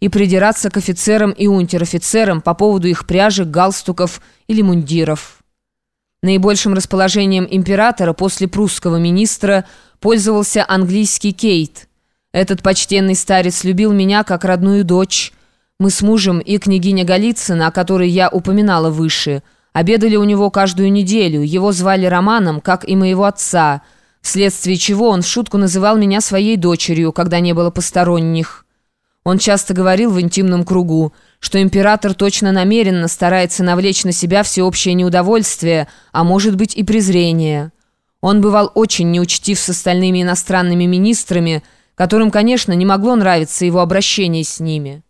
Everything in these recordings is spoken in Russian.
и придираться к офицерам и унтер-офицерам по поводу их пряжек, галстуков или мундиров. Наибольшим расположением императора после прусского министра пользовался английский Кейт. Этот почтенный старец любил меня как родную дочь. Мы с мужем и княгиня Голицына, о которой я упоминала выше, обедали у него каждую неделю. Его звали Романом, как и моего отца, вследствие чего он в шутку называл меня своей дочерью, когда не было посторонних. Он часто говорил в интимном кругу, что император точно намеренно старается навлечь на себя всеобщее неудовольствие, а может быть и презрение. Он бывал очень неучтив с остальными иностранными министрами, которым, конечно, не могло нравиться его обращение с ними.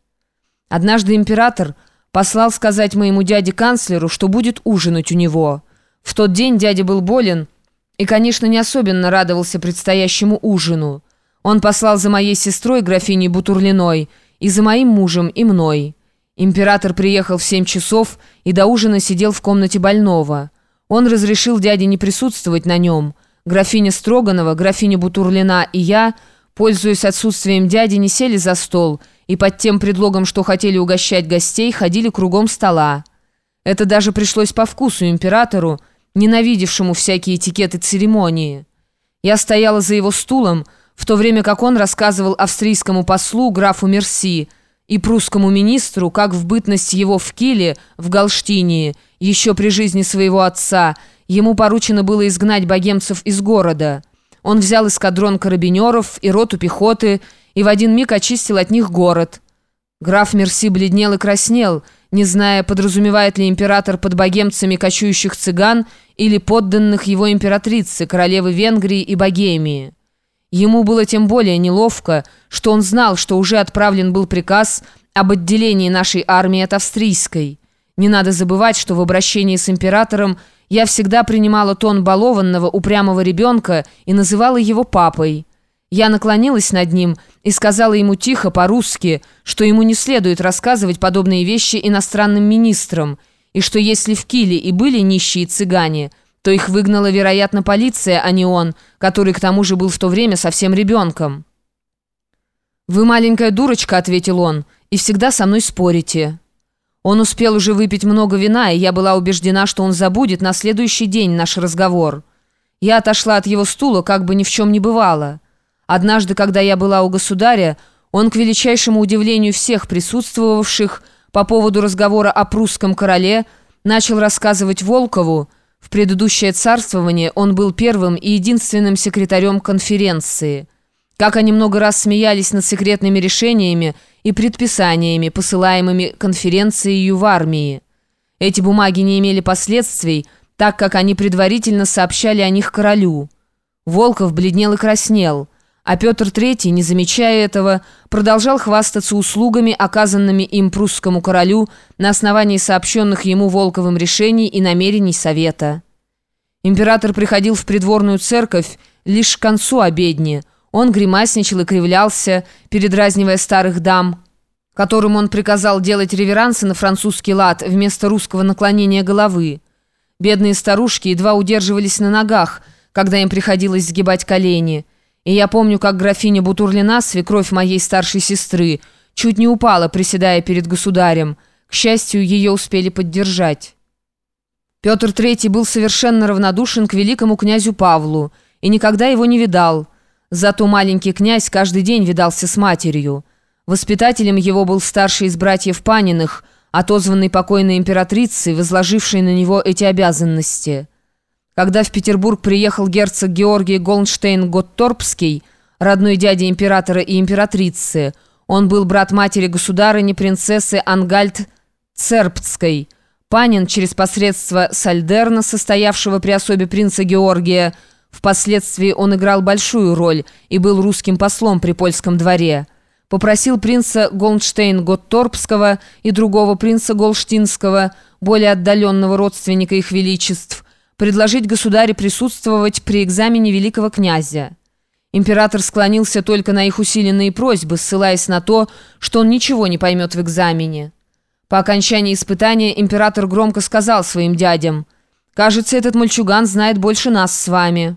Однажды император послал сказать моему дяде-канцлеру, что будет ужинать у него. В тот день дядя был болен и, конечно, не особенно радовался предстоящему ужину. Он послал за моей сестрой, графиней Бутурлиной, и за моим мужем, и мной. Император приехал в семь часов и до ужина сидел в комнате больного. Он разрешил дяде не присутствовать на нем. Графиня Строганова, графиня Бутурлина и я, пользуясь отсутствием дяди, не сели за стол и под тем предлогом, что хотели угощать гостей, ходили кругом стола. Это даже пришлось по вкусу императору, ненавидевшему всякие этикеты церемонии. Я стояла за его стулом, в то время как он рассказывал австрийскому послу графу Мерси и прусскому министру, как в бытность его в Киле, в Галштинии, еще при жизни своего отца, ему поручено было изгнать богемцев из города. Он взял эскадрон карабинеров и роту пехоты и в один миг очистил от них город. Граф Мерси бледнел и краснел, не зная, подразумевает ли император под богемцами кочующих цыган или подданных его императрицы, королевы Венгрии и Богемии. Ему было тем более неловко, что он знал, что уже отправлен был приказ об отделении нашей армии от австрийской. Не надо забывать, что в обращении с императором я всегда принимала тон балованного, упрямого ребенка и называла его папой. Я наклонилась над ним и сказала ему тихо, по-русски, что ему не следует рассказывать подобные вещи иностранным министрам, и что если в Киле и были нищие цыгане – то их выгнала, вероятно, полиция, а не он, который к тому же был в то время совсем ребенком. «Вы маленькая дурочка», — ответил он, — «и всегда со мной спорите». Он успел уже выпить много вина, и я была убеждена, что он забудет на следующий день наш разговор. Я отошла от его стула, как бы ни в чем не бывало. Однажды, когда я была у государя, он, к величайшему удивлению всех присутствовавших по поводу разговора о прусском короле, начал рассказывать Волкову, в предыдущее царствование он был первым и единственным секретарем конференции. Как они много раз смеялись над секретными решениями и предписаниями, посылаемыми конференцией в армии. Эти бумаги не имели последствий, так как они предварительно сообщали о них королю. Волков бледнел и краснел – а Петр III, не замечая этого, продолжал хвастаться услугами, оказанными им прусскому королю на основании сообщенных ему Волковым решений и намерений Совета. Император приходил в придворную церковь лишь к концу обедни. Он гримасничал и кривлялся, передразнивая старых дам, которым он приказал делать реверансы на французский лад вместо русского наклонения головы. Бедные старушки едва удерживались на ногах, когда им приходилось сгибать колени – и я помню, как графиня Бутурлина, свекровь моей старшей сестры, чуть не упала, приседая перед государем. К счастью, ее успели поддержать. Петр III был совершенно равнодушен к великому князю Павлу и никогда его не видал. Зато маленький князь каждый день видался с матерью. Воспитателем его был старший из братьев Паниных, отозванный покойной императрицей, возложившей на него эти обязанности. Когда в Петербург приехал герцог Георгий Голнштейн-Готторпский, родной дядя императора и императрицы, он был брат матери государыни принцессы Ангальд Цербцкой. Панин через посредство Сальдерна, состоявшего при особе принца Георгия, впоследствии он играл большую роль и был русским послом при польском дворе. Попросил принца Голнштейн-Готторпского и другого принца Голштинского, более отдаленного родственника их величеств, предложить государе присутствовать при экзамене великого князя. Император склонился только на их усиленные просьбы, ссылаясь на то, что он ничего не поймет в экзамене. По окончании испытания император громко сказал своим дядям, «Кажется, этот мальчуган знает больше нас с вами».